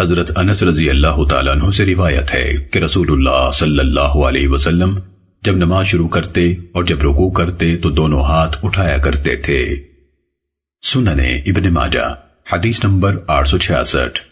حضرت انس رضی اللہ تعالیٰ عنہ سے روایت ہے کہ رسول اللہ صلی اللہ علیہ وسلم جب نماز شروع کرتے اور جب رکوع کرتے تو دونوں ہاتھ اٹھایا کرتے تھے۔ سننے ابن ماجہ، حدیث نمبر آٹھ سو چھیاسٹھ۔